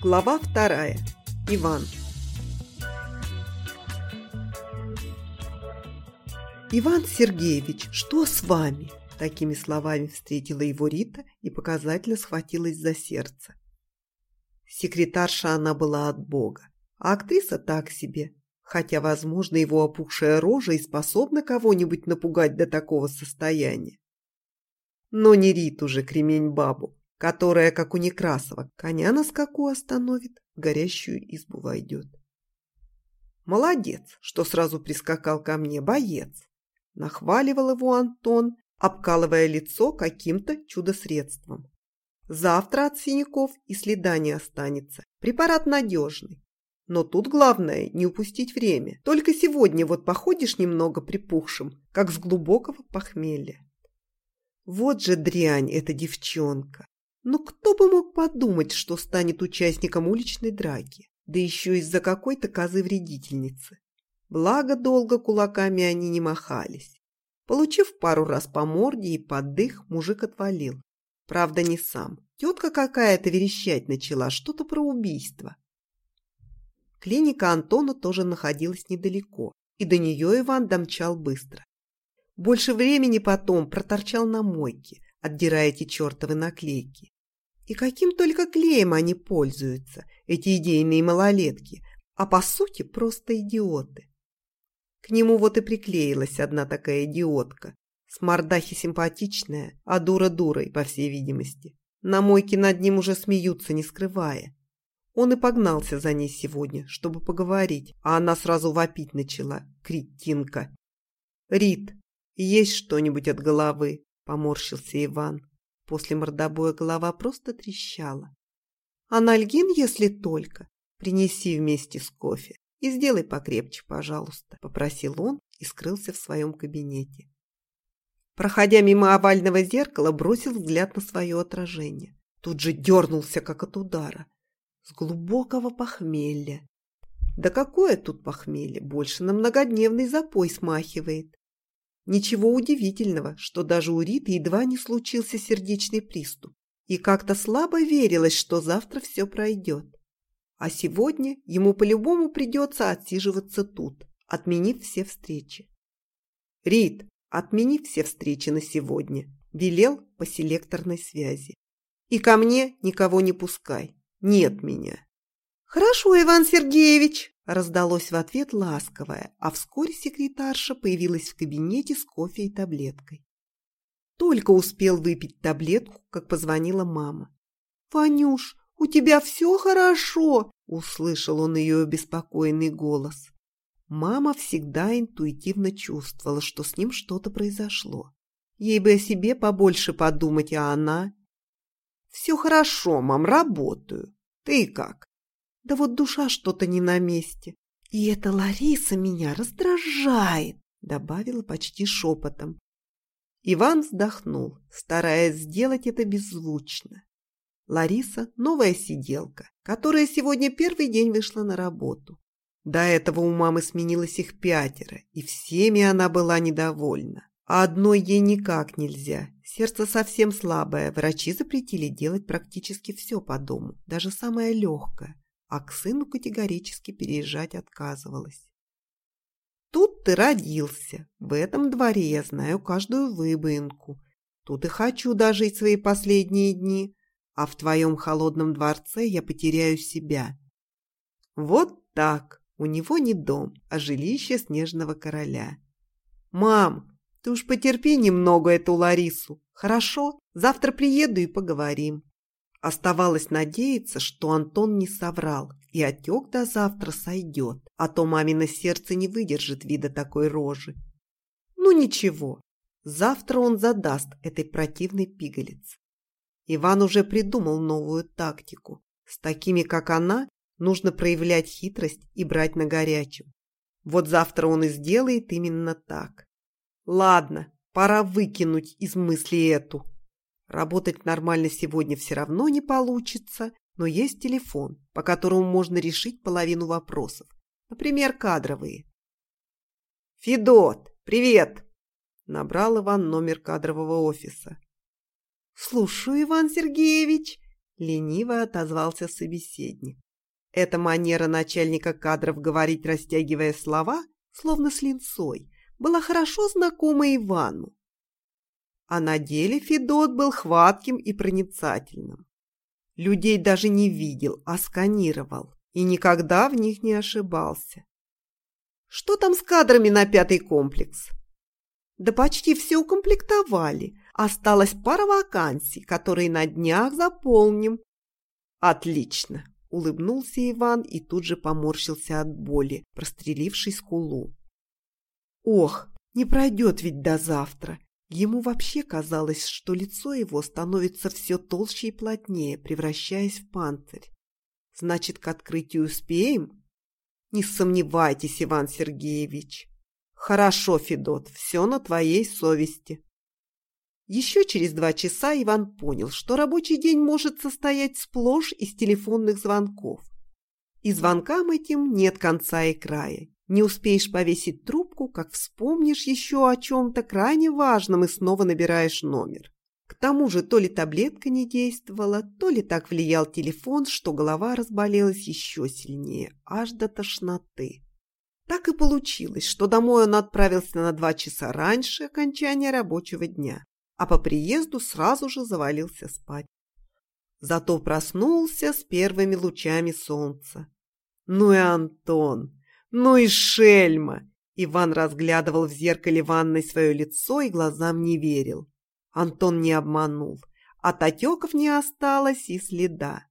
Глава вторая. Иван. «Иван Сергеевич, что с вами?» Такими словами встретила его Рита и показательно схватилась за сердце. Секретарша она была от бога, а актриса так себе, хотя, возможно, его опухшая рожа и способна кого-нибудь напугать до такого состояния. Но не Риту же, кремень-бабу, которая, как у Некрасова, коня на скаку остановит, в горящую избу войдет. Молодец, что сразу прискакал ко мне, боец. Нахваливал его Антон, обкалывая лицо каким-то чудо-средством. Завтра от синяков и следа не останется. Препарат надежный. Но тут главное не упустить время. Только сегодня вот походишь немного припухшим, как с глубокого похмелья. Вот же дрянь эта девчонка. Но кто бы мог подумать, что станет участником уличной драки, да еще из-за какой-то козы-вредительницы. Благо, долго кулаками они не махались. Получив пару раз по морде и под дых, мужик отвалил. Правда, не сам. Тетка какая-то верещать начала, что-то про убийство. Клиника Антона тоже находилась недалеко, и до нее Иван домчал быстро. Больше времени потом проторчал на мойке, отдирая эти чертовы наклейки. И каким только клеем они пользуются, эти идейные малолетки, а по сути просто идиоты. К нему вот и приклеилась одна такая идиотка, с мордахи симпатичная, а дура дурой, по всей видимости. На мойке над ним уже смеются, не скрывая. Он и погнался за ней сегодня, чтобы поговорить, а она сразу вопить начала, кретинка. «Рит, есть что-нибудь от головы?» – поморщился Иван. После мордобоя голова просто трещала. «Анальгин, если только, принеси вместе с кофе и сделай покрепче, пожалуйста», – попросил он и скрылся в своем кабинете. Проходя мимо овального зеркала, бросил взгляд на свое отражение. Тут же дернулся, как от удара. С глубокого похмелья. Да какое тут похмелье, больше на многодневный запой смахивает. Ничего удивительного, что даже у Риты едва не случился сердечный приступ. И как-то слабо верилось, что завтра все пройдет. А сегодня ему по-любому придется отсиживаться тут, отменив все встречи. «Рит, отмени все встречи на сегодня», – велел по селекторной связи. «И ко мне никого не пускай. Нет меня». «Хорошо, Иван Сергеевич», Раздалось в ответ ласковое, а вскоре секретарша появилась в кабинете с кофе и таблеткой. Только успел выпить таблетку, как позвонила мама. «Ванюш, у тебя все хорошо?» – услышал он ее обеспокоенный голос. Мама всегда интуитивно чувствовала, что с ним что-то произошло. Ей бы о себе побольше подумать, а она... «Все хорошо, мам, работаю. Ты как?» Да вот душа что-то не на месте. И эта Лариса меня раздражает, добавила почти шепотом. Иван вздохнул, стараясь сделать это беззвучно. Лариса – новая сиделка, которая сегодня первый день вышла на работу. До этого у мамы сменилось их пятеро, и всеми она была недовольна. А одной ей никак нельзя. Сердце совсем слабое, врачи запретили делать практически все по дому, даже самое легкое а к сыну категорически переезжать отказывалась. Тут ты родился, в этом дворе я знаю каждую выбоинку. Тут и хочу дожить свои последние дни, а в твоем холодном дворце я потеряю себя. Вот так, у него не дом, а жилище снежного короля. Мам, ты уж потерпи немного эту Ларису, хорошо? Завтра приеду и поговорим. Оставалось надеяться, что Антон не соврал, и отек до завтра сойдет, а то мамино сердце не выдержит вида такой рожи. Ну ничего, завтра он задаст этой противной пигалице. Иван уже придумал новую тактику. С такими, как она, нужно проявлять хитрость и брать на горячем. Вот завтра он и сделает именно так. Ладно, пора выкинуть из мысли эту. Работать нормально сегодня все равно не получится, но есть телефон, по которому можно решить половину вопросов. Например, кадровые. «Федот, привет!» Набрал Иван номер кадрового офиса. «Слушаю, Иван Сергеевич!» Лениво отозвался собеседник. Эта манера начальника кадров говорить, растягивая слова, словно с линцой, была хорошо знакома Ивану. А на деле Федот был хватким и проницательным. Людей даже не видел, а сканировал, и никогда в них не ошибался. Что там с кадрами на пятый комплекс? Да почти все укомплектовали. Осталась пара вакансий, которые на днях заполним. Отлично, улыбнулся Иван и тут же поморщился от боли, простреливший скулу. Ох, не пройдет ведь до завтра. Ему вообще казалось, что лицо его становится все толще и плотнее, превращаясь в панцирь. Значит, к открытию успеем? Не сомневайтесь, Иван Сергеевич. Хорошо, Федот, все на твоей совести. Еще через два часа Иван понял, что рабочий день может состоять сплошь из телефонных звонков. И звонкам этим нет конца и края. Не успеешь повесить трубку, как вспомнишь еще о чем-то крайне важном и снова набираешь номер. К тому же то ли таблетка не действовала, то ли так влиял телефон, что голова разболелась еще сильнее, аж до тошноты. Так и получилось, что домой он отправился на два часа раньше окончания рабочего дня, а по приезду сразу же завалился спать. Зато проснулся с первыми лучами солнца. Ну и Антон! Ну и шельма! Иван разглядывал в зеркале ванной свое лицо и глазам не верил. Антон не обманул. От отеков не осталось и следа.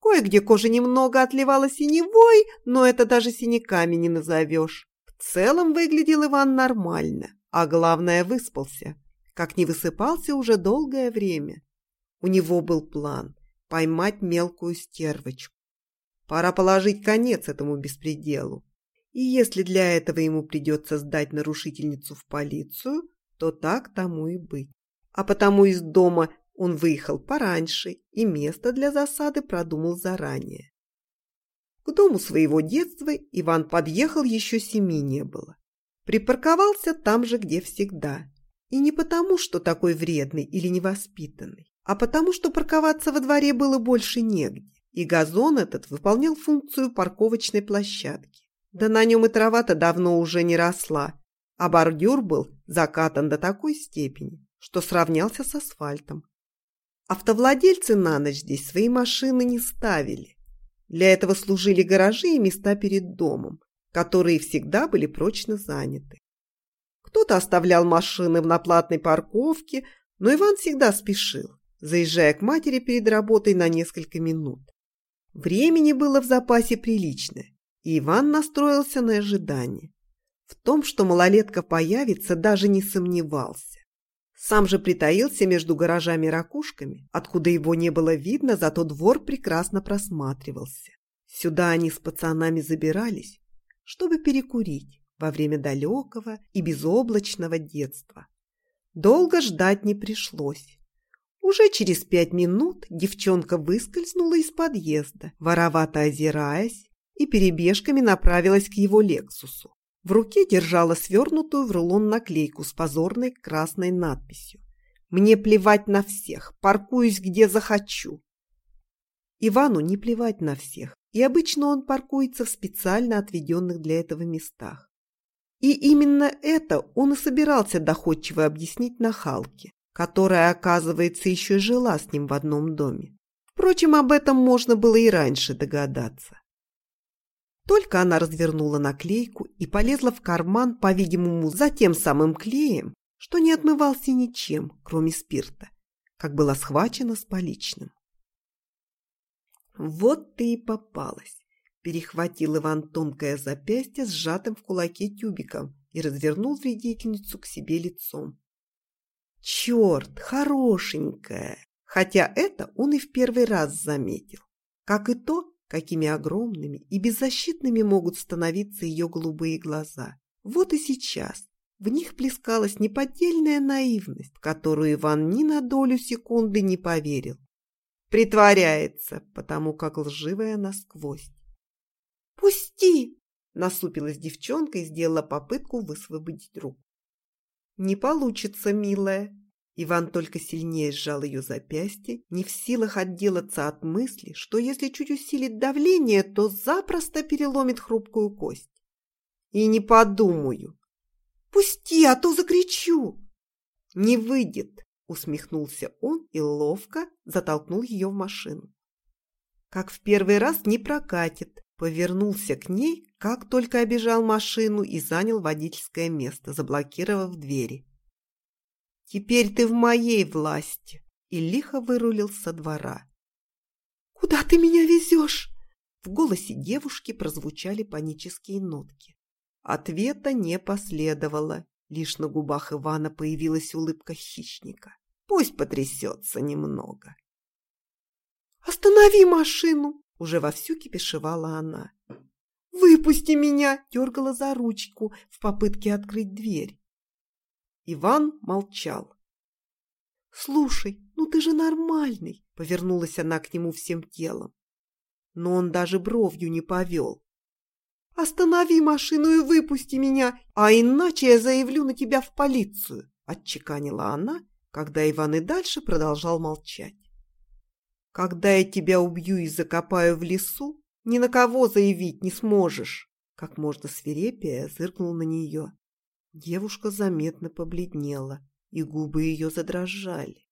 Кое-где кожа немного отливала синевой, но это даже синяками не назовешь. В целом выглядел Иван нормально, а главное выспался. Как не высыпался уже долгое время. У него был план – поймать мелкую стервочку. Пора положить конец этому беспределу. И если для этого ему придется сдать нарушительницу в полицию, то так тому и быть. А потому из дома он выехал пораньше и место для засады продумал заранее. К дому своего детства Иван подъехал еще семи не было. Припарковался там же, где всегда. И не потому, что такой вредный или невоспитанный, а потому, что парковаться во дворе было больше негде. И газон этот выполнял функцию парковочной площадки. Да на нем и трава-то давно уже не росла, а бордюр был закатан до такой степени, что сравнялся с асфальтом. Автовладельцы на ночь здесь свои машины не ставили. Для этого служили гаражи и места перед домом, которые всегда были прочно заняты. Кто-то оставлял машины на платной парковке, но Иван всегда спешил, заезжая к матери перед работой на несколько минут. Времени было в запасе приличное, Иван настроился на ожидание. В том, что малолетка появится, даже не сомневался. Сам же притаился между гаражами и ракушками, откуда его не было видно, зато двор прекрасно просматривался. Сюда они с пацанами забирались, чтобы перекурить во время далекого и безоблачного детства. Долго ждать не пришлось. Уже через пять минут девчонка выскользнула из подъезда, воровато озираясь, и перебежками направилась к его «Лексусу». В руке держала свернутую в рулон наклейку с позорной красной надписью. «Мне плевать на всех, паркуюсь где захочу». Ивану не плевать на всех, и обычно он паркуется в специально отведенных для этого местах. И именно это он и собирался доходчиво объяснить нахалке, которая, оказывается, еще жила с ним в одном доме. Впрочем, об этом можно было и раньше догадаться. Только она развернула наклейку и полезла в карман, по-видимому, за тем самым клеем, что не отмывался ничем, кроме спирта, как была схвачена с поличным. «Вот ты и попалась!» – перехватил Иван тонкое запястье, сжатым в кулаке тюбиком, и развернул вредительницу к себе лицом. «Черт, хорошенькая!» Хотя это он и в первый раз заметил. Как и то, какими огромными и беззащитными могут становиться ее голубые глаза. Вот и сейчас в них плескалась неподдельная наивность, которую Иван ни на долю секунды не поверил. Притворяется, потому как лживая насквозь. «Пусти!» – насупилась девчонка и сделала попытку высвободить руку. «Не получится, милая!» Иван только сильнее сжал ее запястье, не в силах отделаться от мысли, что если чуть усилить давление, то запросто переломит хрупкую кость. И не подумаю. «Пусти, а то закричу!» «Не выйдет!» — усмехнулся он и ловко затолкнул ее в машину. Как в первый раз не прокатит, повернулся к ней, как только обежал машину и занял водительское место, заблокировав двери. Теперь ты в моей власти!» И лихо вырулил со двора. «Куда ты меня везешь?» В голосе девушки прозвучали панические нотки. Ответа не последовало. Лишь на губах Ивана появилась улыбка хищника. Пусть потрясется немного. «Останови машину!» Уже вовсю кипишевала она. «Выпусти меня!» Дергала за ручку в попытке открыть дверь. Иван молчал. «Слушай, ну ты же нормальный!» — повернулась она к нему всем телом. Но он даже бровью не повел. «Останови машину и выпусти меня, а иначе я заявлю на тебя в полицию!» — отчеканила она, когда Иван и дальше продолжал молчать. «Когда я тебя убью и закопаю в лесу, ни на кого заявить не сможешь!» Как можно свирепее зыркнул на нее. Девушка заметно побледнела, и губы ее задрожали.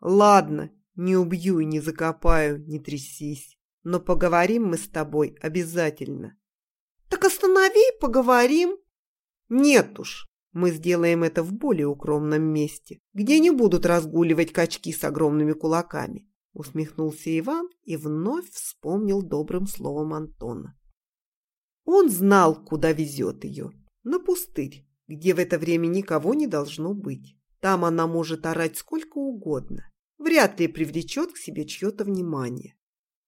«Ладно, не убью и не закопаю, не трясись, но поговорим мы с тобой обязательно». «Так останови и поговорим». «Нет уж, мы сделаем это в более укромном месте, где не будут разгуливать качки с огромными кулаками», усмехнулся Иван и вновь вспомнил добрым словом Антона. Он знал, куда везет ее, на пустырь, где в это время никого не должно быть. Там она может орать сколько угодно, вряд ли привлечет к себе чье-то внимание.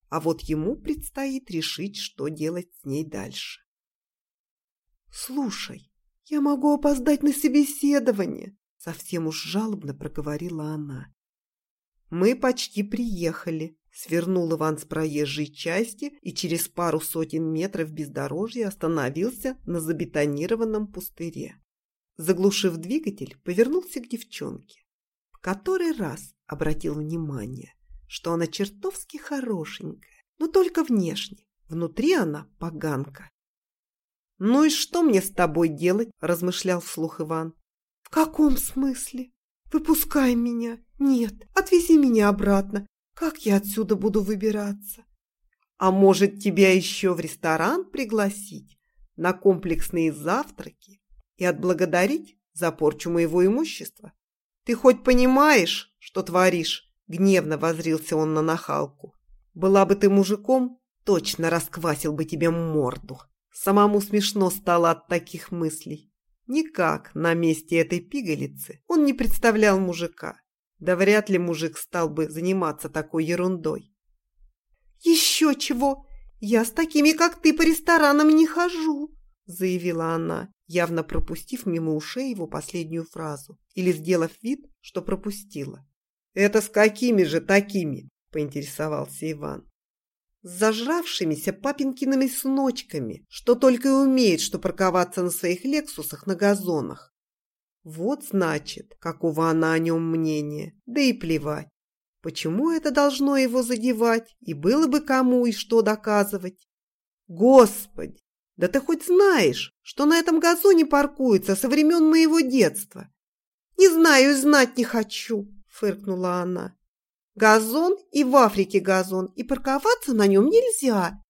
А вот ему предстоит решить, что делать с ней дальше. «Слушай, я могу опоздать на собеседование», — совсем уж жалобно проговорила она. «Мы почти приехали», — свернул Иван с проезжей части и через пару сотен метров бездорожья остановился на забетонированном пустыре. Заглушив двигатель, повернулся к девчонке. В который раз обратил внимание, что она чертовски хорошенькая, но только внешне. Внутри она поганка. «Ну и что мне с тобой делать?» – размышлял вслух Иван. «В каком смысле? Выпускай меня. Нет, отвези меня обратно. Как я отсюда буду выбираться?» «А может, тебя еще в ресторан пригласить? На комплексные завтраки и отблагодарить за порчу моего имущества? Ты хоть понимаешь, что творишь?» Гневно возрился он на нахалку. «Была бы ты мужиком, точно расквасил бы тебе морду». Самому смешно стало от таких мыслей. Никак на месте этой пигалицы он не представлял мужика. Да вряд ли мужик стал бы заниматься такой ерундой. «Еще чего! Я с такими, как ты, по ресторанам не хожу!» заявила она, явно пропустив мимо ушей его последнюю фразу или сделав вид, что пропустила. «Это с какими же такими?» – поинтересовался Иван. «С зажравшимися папинкиными сночками, что только и умеет, что парковаться на своих лексусах на газонах. Вот значит, какого она о нем мнения, да и плевать. Почему это должно его задевать, и было бы кому и что доказывать? Господи, да ты хоть знаешь, что на этом газоне паркуется со времен моего детства? Не знаю и знать не хочу, фыркнула она. Газон и в Африке газон, и парковаться на нем нельзя.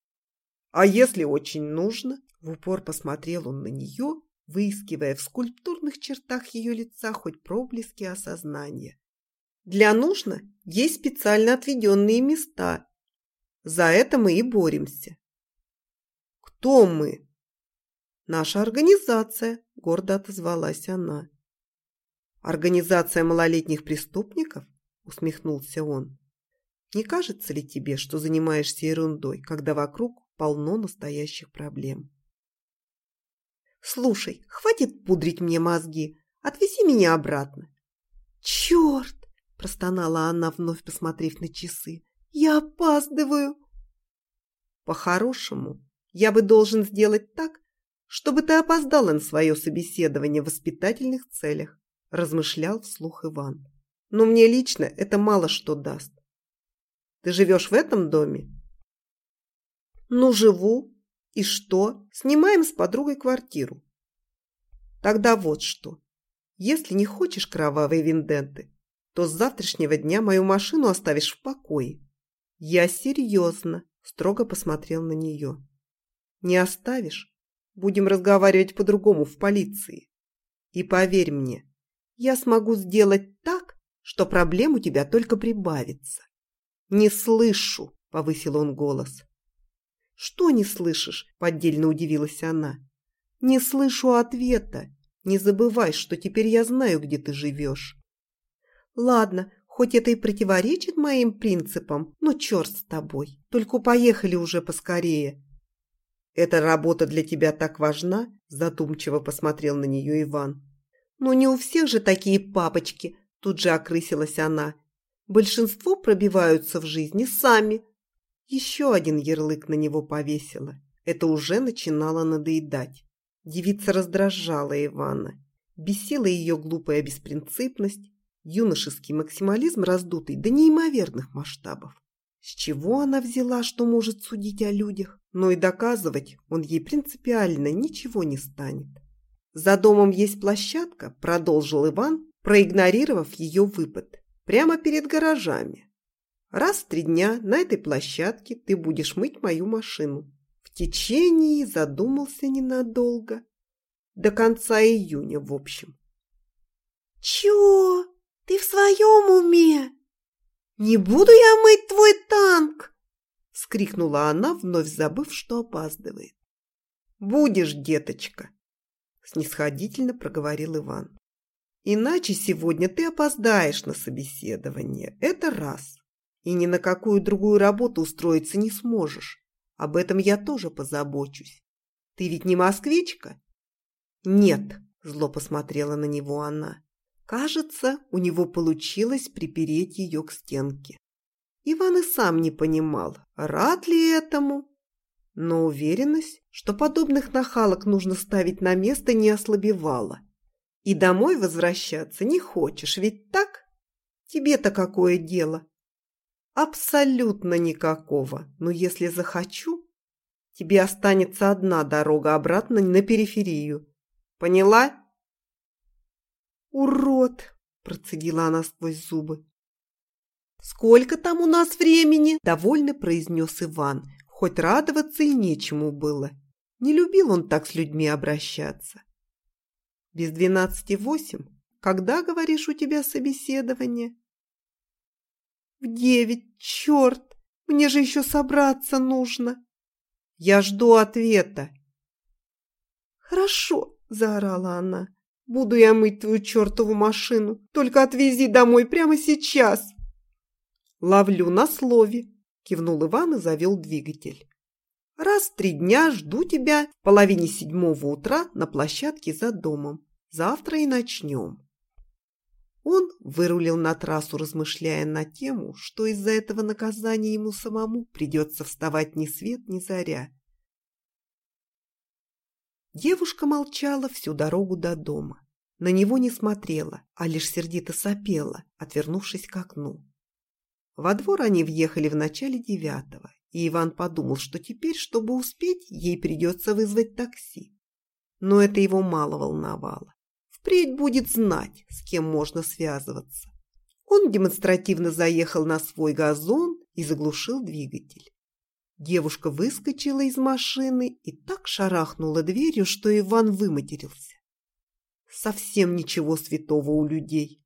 А если очень нужно? В упор посмотрел он на нее, выискивая в скульптурных чертах ее лица хоть проблески осознания. Для нужно есть специально отведенные места. За это мы и боремся. «Кто мы?» «Наша организация», – гордо отозвалась она. «Организация малолетних преступников?» – усмехнулся он. «Не кажется ли тебе, что занимаешься ерундой, когда вокруг полно настоящих проблем?» «Слушай, хватит пудрить мне мозги. Отвези меня обратно». «Черт!» – простонала она, вновь посмотрев на часы. «Я опаздываю!» «По-хорошему, я бы должен сделать так, чтобы ты опоздала на свое собеседование в воспитательных целях. – размышлял вслух Иван. «Но мне лично это мало что даст. Ты живешь в этом доме?» «Ну, живу. И что? Снимаем с подругой квартиру». «Тогда вот что. Если не хочешь кровавой винденты, то с завтрашнего дня мою машину оставишь в покое». «Я серьезно», – строго посмотрел на нее. «Не оставишь? Будем разговаривать по-другому в полиции. И поверь мне, я смогу сделать так, что проблем у тебя только прибавится. Не слышу, повысил он голос. Что не слышишь? Поддельно удивилась она. Не слышу ответа. Не забывай, что теперь я знаю, где ты живешь. Ладно, хоть это и противоречит моим принципам, но черт с тобой. Только поехали уже поскорее. Эта работа для тебя так важна? Задумчиво посмотрел на нее Иван. «Ну не у всех же такие папочки!» Тут же окрысилась она. «Большинство пробиваются в жизни сами!» Еще один ярлык на него повесила. Это уже начинало надоедать. Девица раздражала Ивана. Бесила ее глупая беспринципность, юношеский максимализм раздутый до неимоверных масштабов. С чего она взяла, что может судить о людях? Но и доказывать он ей принципиально ничего не станет. «За домом есть площадка», – продолжил Иван, проигнорировав ее выпад. «Прямо перед гаражами. Раз в три дня на этой площадке ты будешь мыть мою машину. В течение задумался ненадолго. До конца июня, в общем». «Чего? Ты в своем уме? Не буду я мыть твой танк!» – вскрикнула она, вновь забыв, что опаздывает. «Будешь, деточка!» снисходительно проговорил Иван. Иначе сегодня ты опоздаешь на собеседование. Это раз. И ни на какую другую работу устроиться не сможешь. Об этом я тоже позабочусь. Ты ведь не москвичка? Нет, зло посмотрела на него она. Кажется, у него получилось припереть ее к стенке. Иван и сам не понимал, рад ли этому но уверенность, что подобных нахалок нужно ставить на место, не ослабевала. И домой возвращаться не хочешь, ведь так? Тебе-то какое дело? Абсолютно никакого. Но если захочу, тебе останется одна дорога обратно на периферию. Поняла? Урод, процедила она сквозь зубы. «Сколько там у нас времени?» – довольно произнес Иван, Хоть радоваться и нечему было. Не любил он так с людьми обращаться. Без двенадцати восемь? Когда, говоришь, у тебя собеседование? В девять, черт! Мне же еще собраться нужно. Я жду ответа. Хорошо, заорала она. Буду я мыть твою чертову машину. Только отвези домой прямо сейчас. Ловлю на слове кивнул Иван и завел двигатель. Раз в три дня жду тебя в половине седьмого утра на площадке за домом. Завтра и начнем. Он вырулил на трассу, размышляя на тему, что из-за этого наказания ему самому придется вставать ни свет, ни заря. Девушка молчала всю дорогу до дома. На него не смотрела, а лишь сердито сопела, отвернувшись к окну. Во двор они въехали в начале девятого, и Иван подумал, что теперь, чтобы успеть, ей придется вызвать такси. Но это его мало волновало. Впредь будет знать, с кем можно связываться. Он демонстративно заехал на свой газон и заглушил двигатель. Девушка выскочила из машины и так шарахнула дверью, что Иван выматерился. Совсем ничего святого у людей.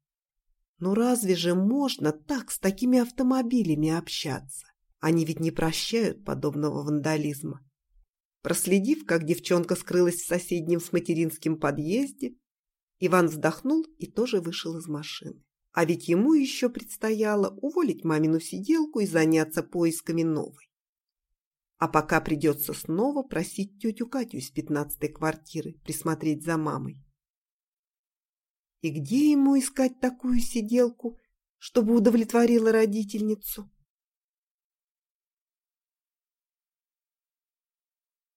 Но разве же можно так с такими автомобилями общаться? Они ведь не прощают подобного вандализма. Проследив, как девчонка скрылась в соседнем с материнским подъезде, Иван вздохнул и тоже вышел из машины. А ведь ему еще предстояло уволить мамину сиделку и заняться поисками новой. А пока придется снова просить тетю Катю из пятнадцатой квартиры присмотреть за мамой. И где ему искать такую сиделку, чтобы удовлетворила родительницу?